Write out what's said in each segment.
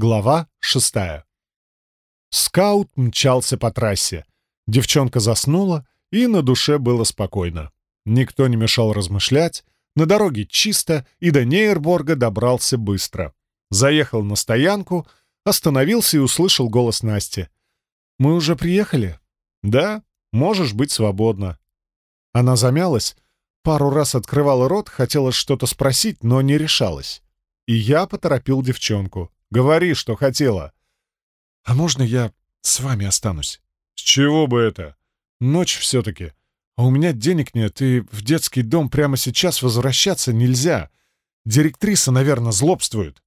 Глава шестая. Скаут мчался по трассе. Девчонка заснула, и на душе было спокойно. Никто не мешал размышлять, на дороге чисто, и до Нейрборга добрался быстро. Заехал на стоянку, остановился и услышал голос Насти. «Мы уже приехали?» «Да, можешь быть свободна». Она замялась, пару раз открывала рот, хотела что-то спросить, но не решалась. И я поторопил девчонку. «Говори, что хотела». «А можно я с вами останусь?» «С чего бы это?» «Ночь все-таки. А у меня денег нет, и в детский дом прямо сейчас возвращаться нельзя. Директриса, наверное, злобствует».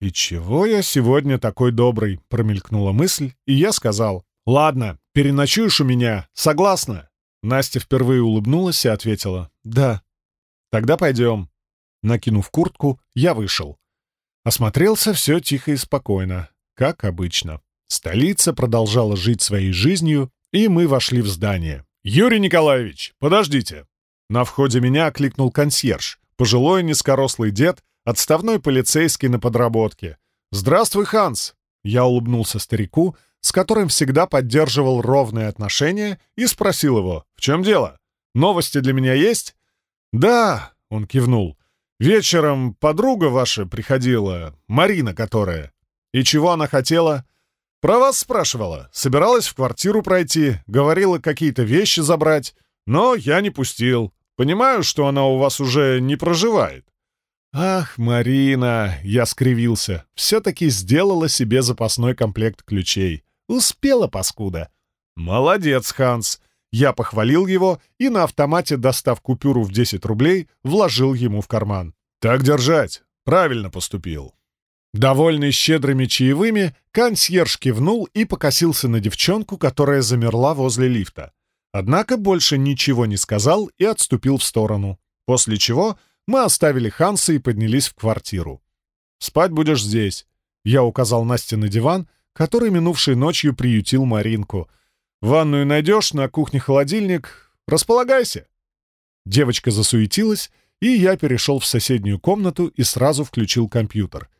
«И чего я сегодня такой добрый?» — промелькнула мысль, и я сказал. «Ладно, переночуешь у меня. Согласна?» Настя впервые улыбнулась и ответила «Да». «Тогда пойдем». Накинув куртку, я вышел. Осмотрелся все тихо и спокойно, как обычно. Столица продолжала жить своей жизнью, и мы вошли в здание. «Юрий Николаевич, подождите!» На входе меня окликнул консьерж, пожилой низкорослый дед, отставной полицейский на подработке. «Здравствуй, Ханс!» Я улыбнулся старику, с которым всегда поддерживал ровные отношения, и спросил его, в чем дело? Новости для меня есть? «Да», — он кивнул. «Вечером подруга ваша приходила, Марина которая. И чего она хотела?» «Про вас спрашивала. Собиралась в квартиру пройти, говорила какие-то вещи забрать, но я не пустил. Понимаю, что она у вас уже не проживает». «Ах, Марина!» — я скривился. «Все-таки сделала себе запасной комплект ключей. Успела, паскуда. Молодец, Ханс. Я похвалил его и на автомате, достав купюру в 10 рублей, вложил ему в карман. Так держать. Правильно поступил. Довольный щедрыми чаевыми, консьерж кивнул и покосился на девчонку, которая замерла возле лифта. Однако больше ничего не сказал и отступил в сторону. После чего мы оставили Ханса и поднялись в квартиру. «Спать будешь здесь», — я указал Насте на диван — который минувшей ночью приютил Маринку. «Ванную найдешь, на кухне холодильник. Располагайся!» Девочка засуетилась, и я перешел в соседнюю комнату и сразу включил компьютер.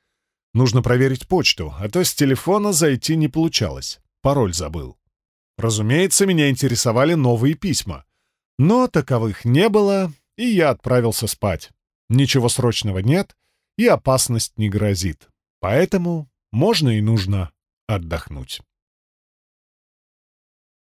Нужно проверить почту, а то с телефона зайти не получалось. Пароль забыл. Разумеется, меня интересовали новые письма. Но таковых не было, и я отправился спать. Ничего срочного нет, и опасность не грозит. Поэтому можно и нужно отдохнуть.